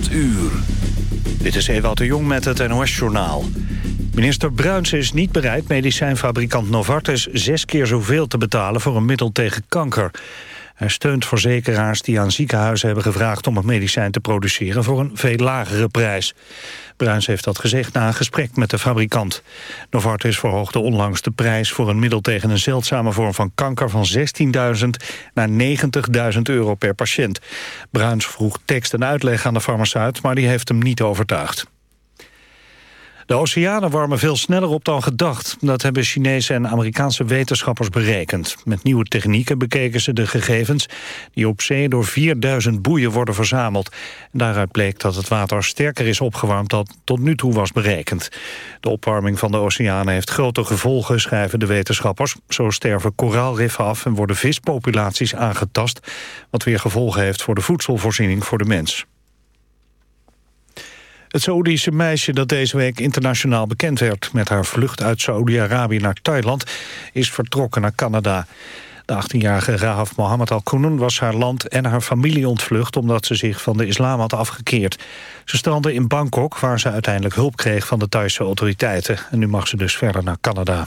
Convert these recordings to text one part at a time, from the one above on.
8 uur. Dit is Ewout de Jong met het NOS-journaal. Minister Bruins is niet bereid medicijnfabrikant Novartis... zes keer zoveel te betalen voor een middel tegen kanker. Hij steunt verzekeraars die aan ziekenhuizen hebben gevraagd... om het medicijn te produceren voor een veel lagere prijs. Bruins heeft dat gezegd na een gesprek met de fabrikant. Novartis verhoogde onlangs de prijs voor een middel tegen een zeldzame vorm van kanker van 16.000 naar 90.000 euro per patiënt. Bruins vroeg tekst en uitleg aan de farmaceut, maar die heeft hem niet overtuigd. De oceanen warmen veel sneller op dan gedacht. Dat hebben Chinese en Amerikaanse wetenschappers berekend. Met nieuwe technieken bekeken ze de gegevens... die op zee door 4000 boeien worden verzameld. daaruit bleek dat het water sterker is opgewarmd... dan tot nu toe was berekend. De opwarming van de oceanen heeft grote gevolgen, schrijven de wetenschappers. Zo sterven koraalriffen af en worden vispopulaties aangetast... wat weer gevolgen heeft voor de voedselvoorziening voor de mens. Het Saoedische meisje dat deze week internationaal bekend werd... met haar vlucht uit Saoedi-Arabië naar Thailand... is vertrokken naar Canada. De 18-jarige Rahaf Mohammed al-Kunun was haar land en haar familie ontvlucht... omdat ze zich van de islam had afgekeerd. Ze strandde in Bangkok, waar ze uiteindelijk hulp kreeg van de Thaise autoriteiten. En nu mag ze dus verder naar Canada.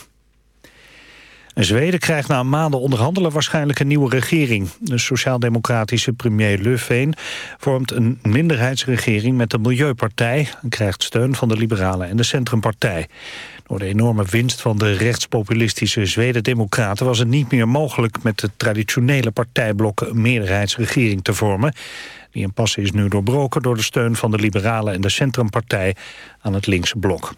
Zweden krijgt na maanden onderhandelen waarschijnlijk een nieuwe regering. De sociaal-democratische premier Löfven vormt een minderheidsregering met de Milieupartij... en krijgt steun van de Liberalen en de Centrumpartij. Door de enorme winst van de rechtspopulistische Zweden-democraten... was het niet meer mogelijk met de traditionele partijblokken een meerderheidsregering te vormen. Die impasse is nu doorbroken door de steun van de Liberalen en de Centrumpartij aan het linkse blok.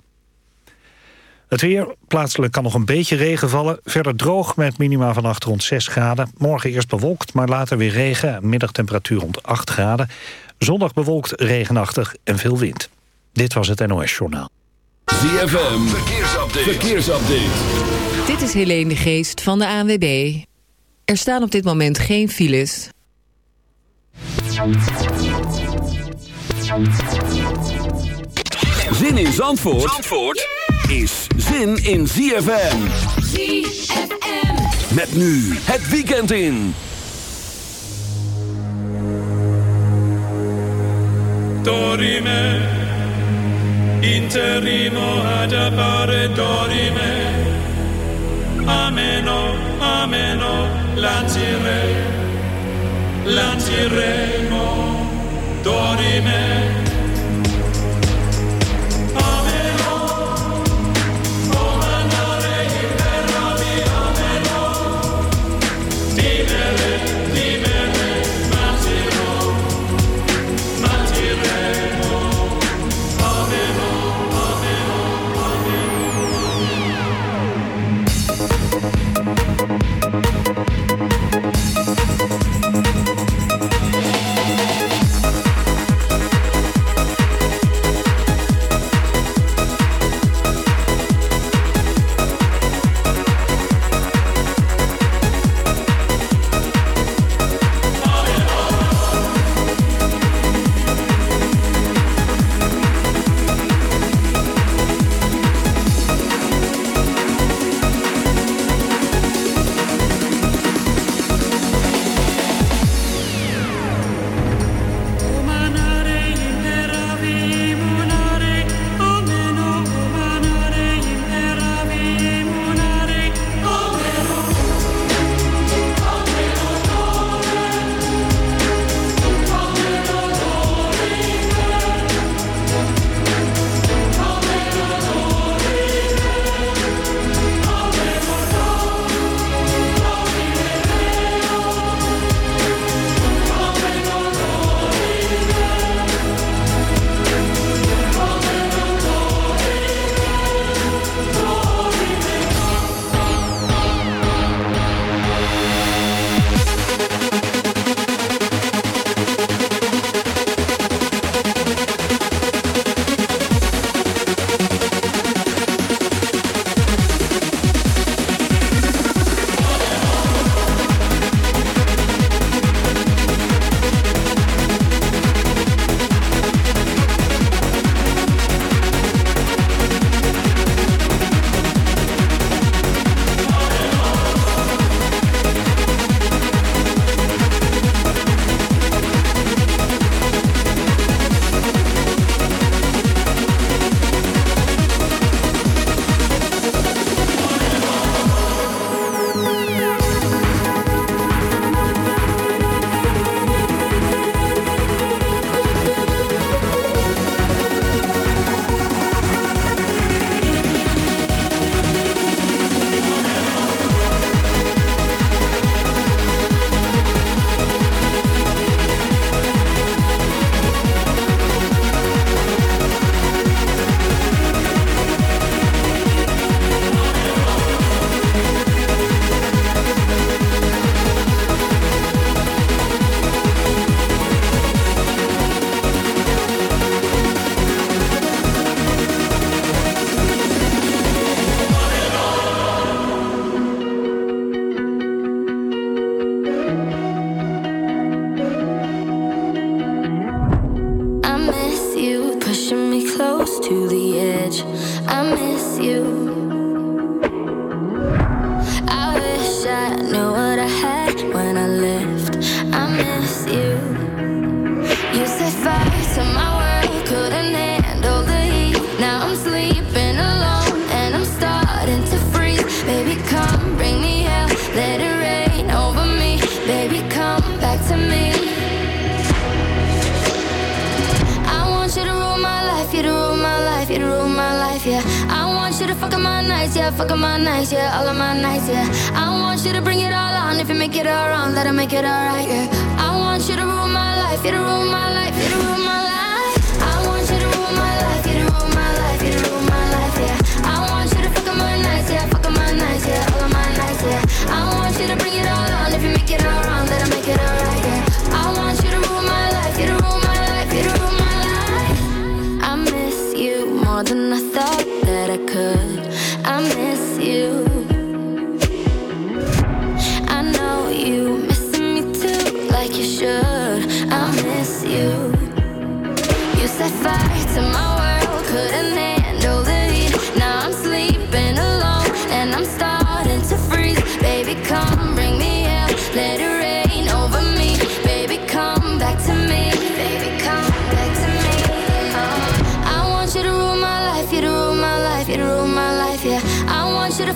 Het weer, plaatselijk kan nog een beetje regen vallen. Verder droog met minima vannacht rond 6 graden. Morgen eerst bewolkt, maar later weer regen. Middagtemperatuur rond 8 graden. Zondag bewolkt, regenachtig en veel wind. Dit was het NOS Journaal. ZFM, verkeersupdate. verkeersupdate. Dit is Helene de Geest van de ANWB. Er staan op dit moment geen files. Zin in Zandvoort? Zandvoort? Is zin in ZFM. ZFM. Met nu het weekend in. Dorime, interimo ad appare dorime. Ameno, ameno, lancire, lanciremo, dorime.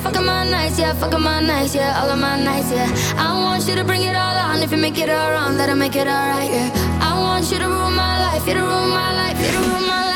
fucking my nights, yeah, fucking my nights, yeah, all of my nights, yeah. I want you to bring it all on. If you make it all wrong, let it make it all right, yeah. I want you to rule my life, you to rule my life, you to rule my life.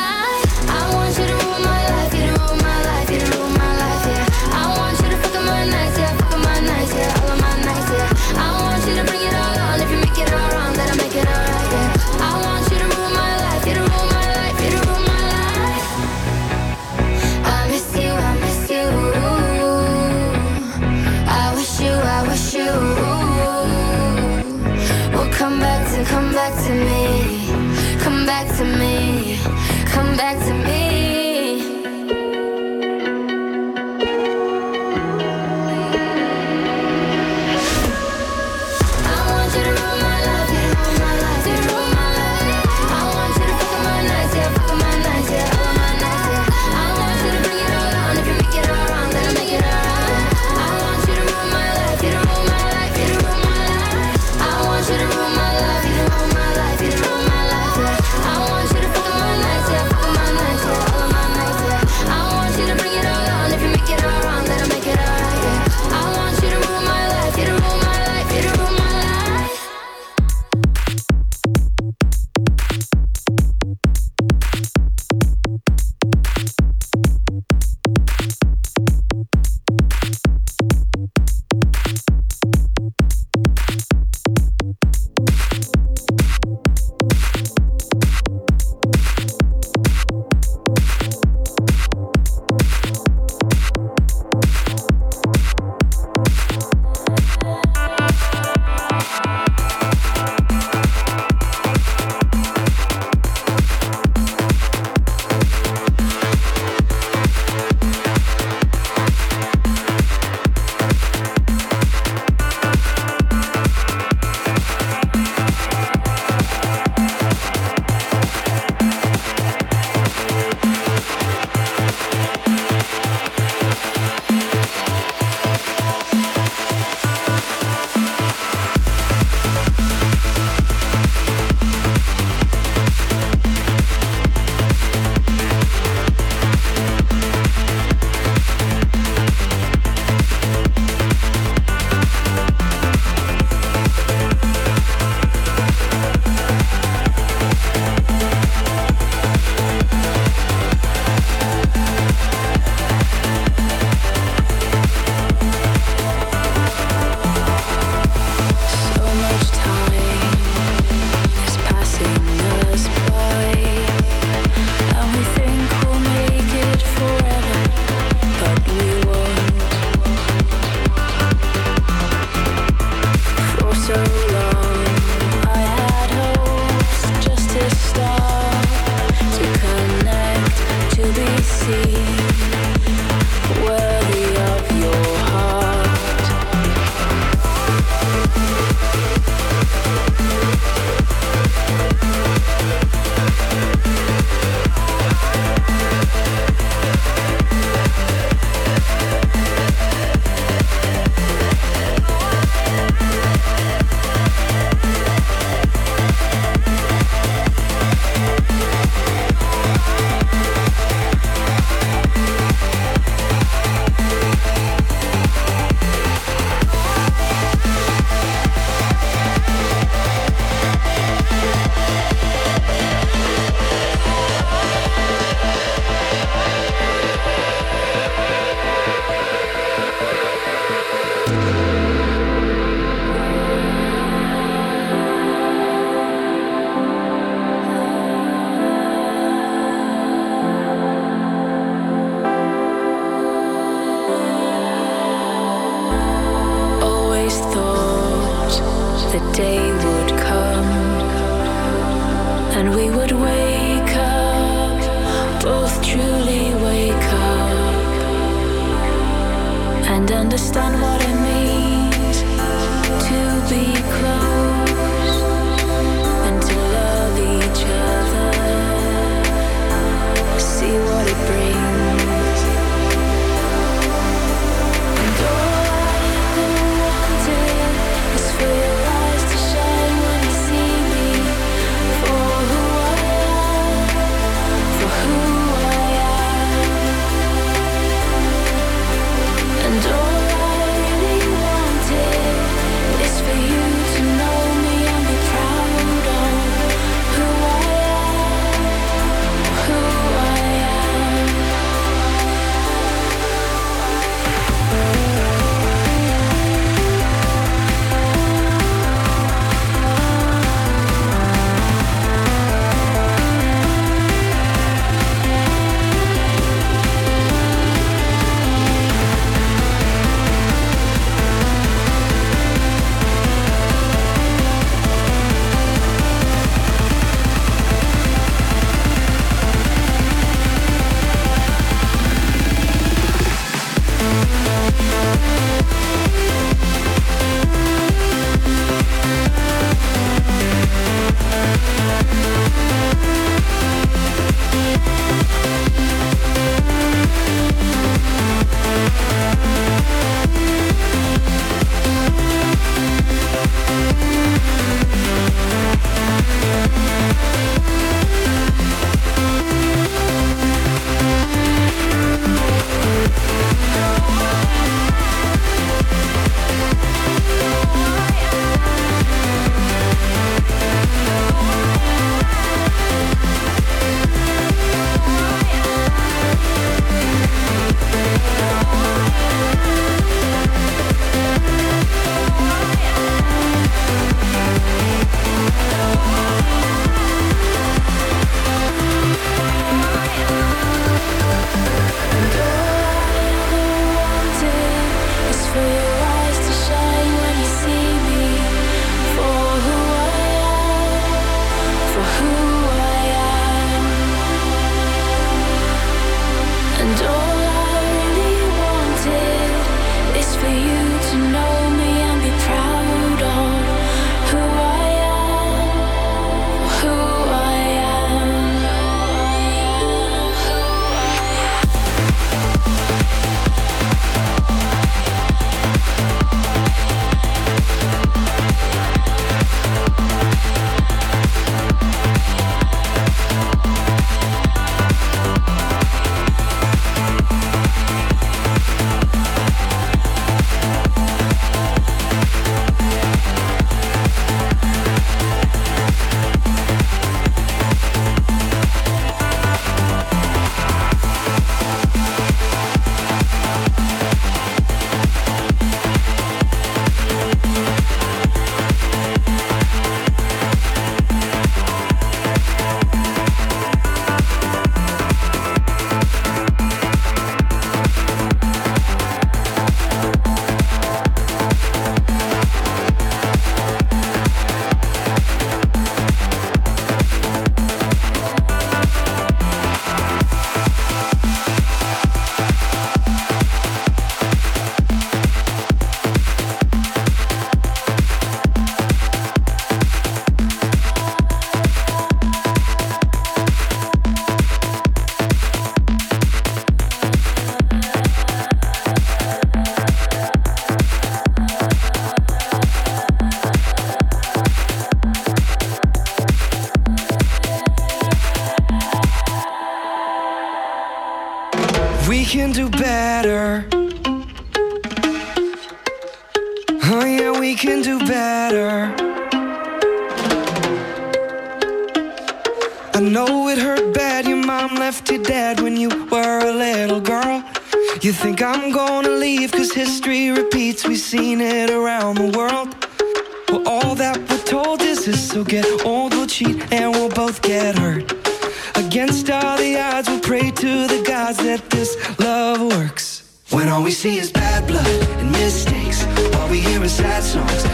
Sad songs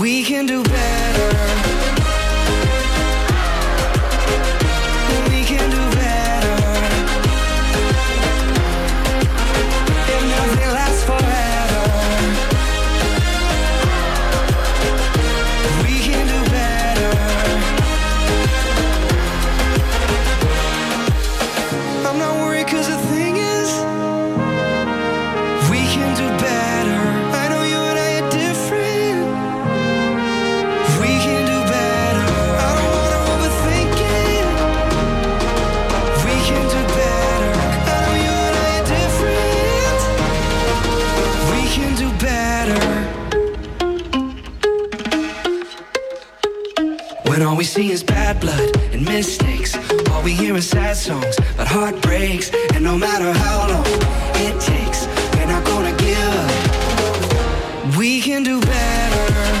We can do better. Sad songs, but heartbreaks. And no matter how long it takes, we're not gonna give up. We can do better.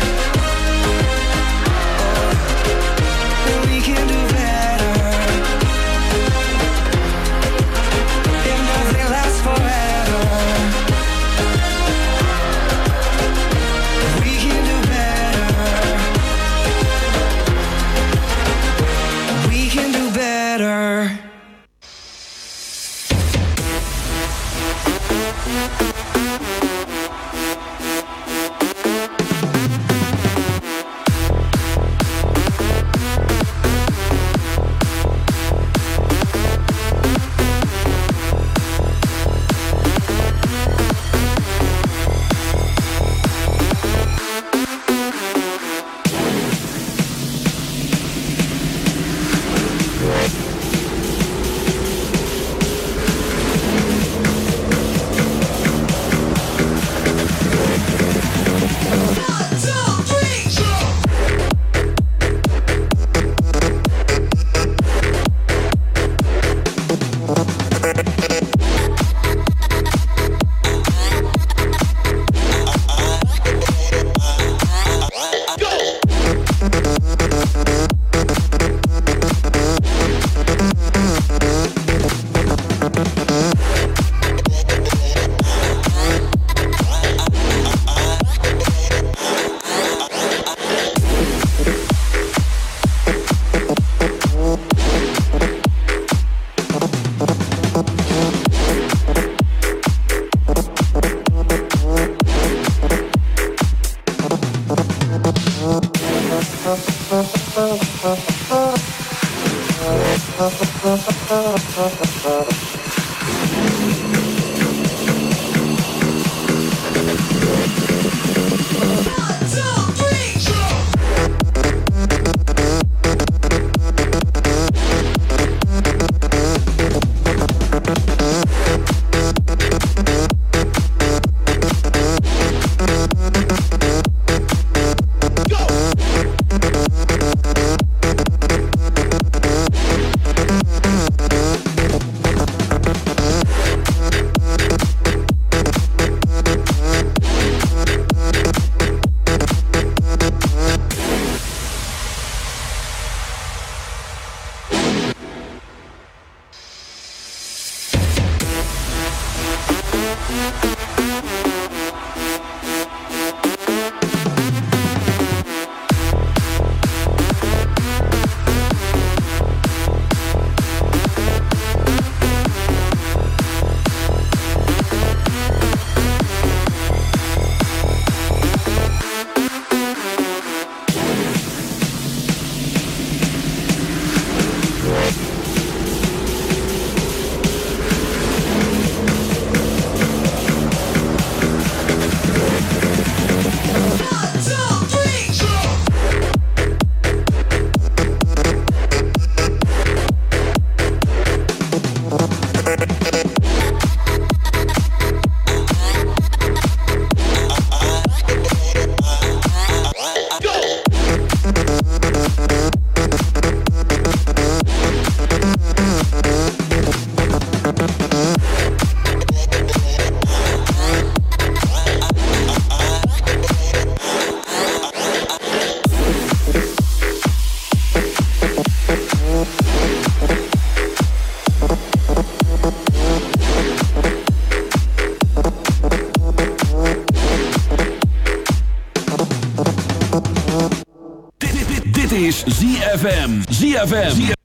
ZFM. ZFM.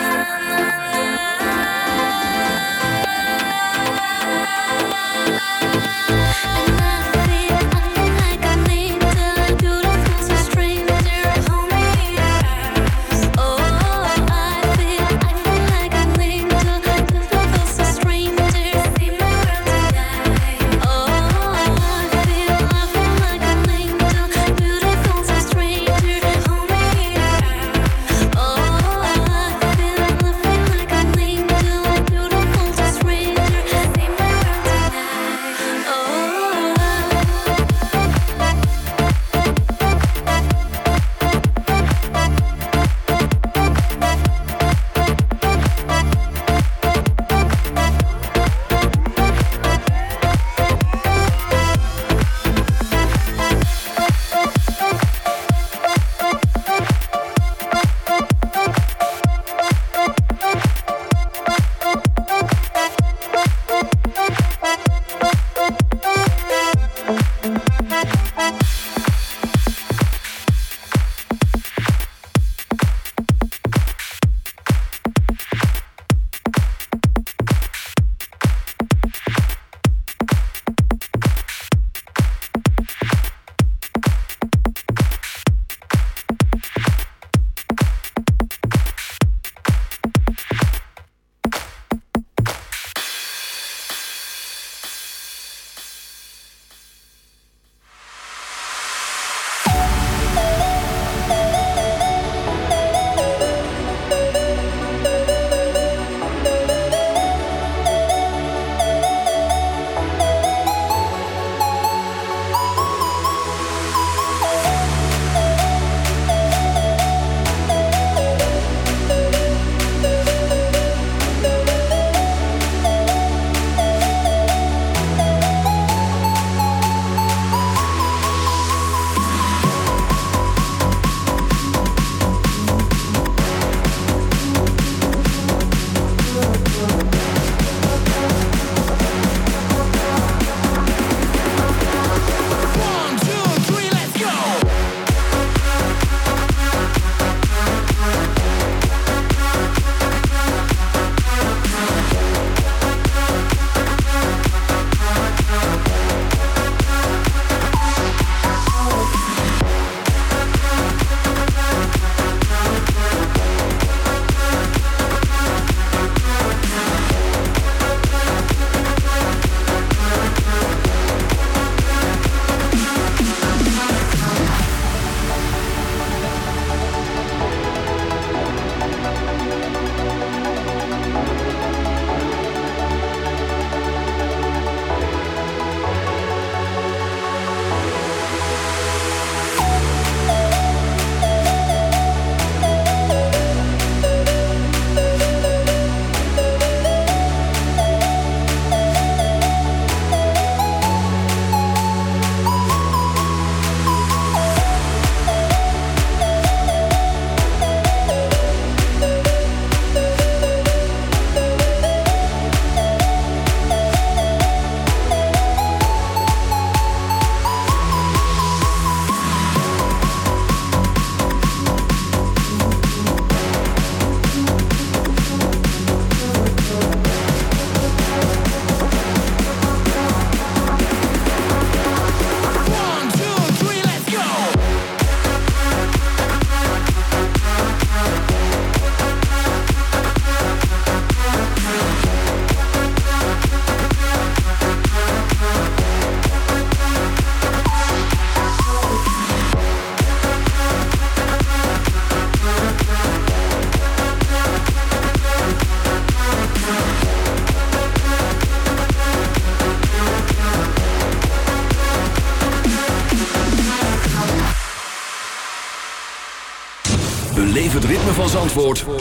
And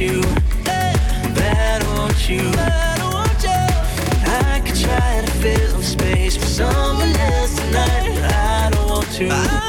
want I want you. I could try to fill space for someone else tonight. I don't want you.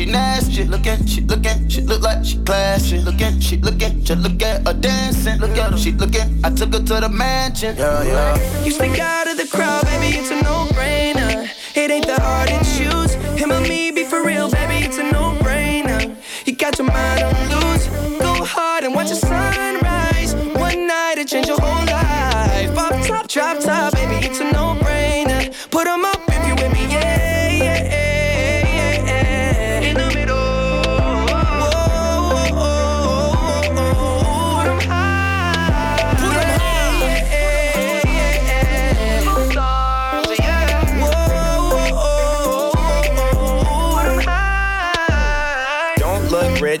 She nasty. look like she nasty. Looking, she looking, she look like she classy. Looking, she looking, just look at her dancing. Look at her, she looking. I took her to the mansion. Yeah, yeah. You stick out of the crowd, baby, it's a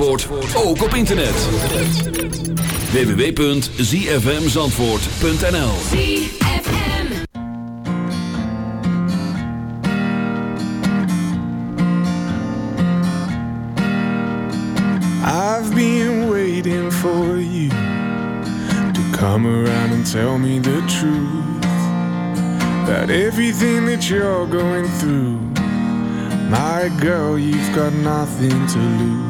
Zandvoort, ook op internet. www.zfmzandvoort.nl I've been waiting for you to come around and tell me the truth about everything that you're going through. My girl, you've got nothing to lose.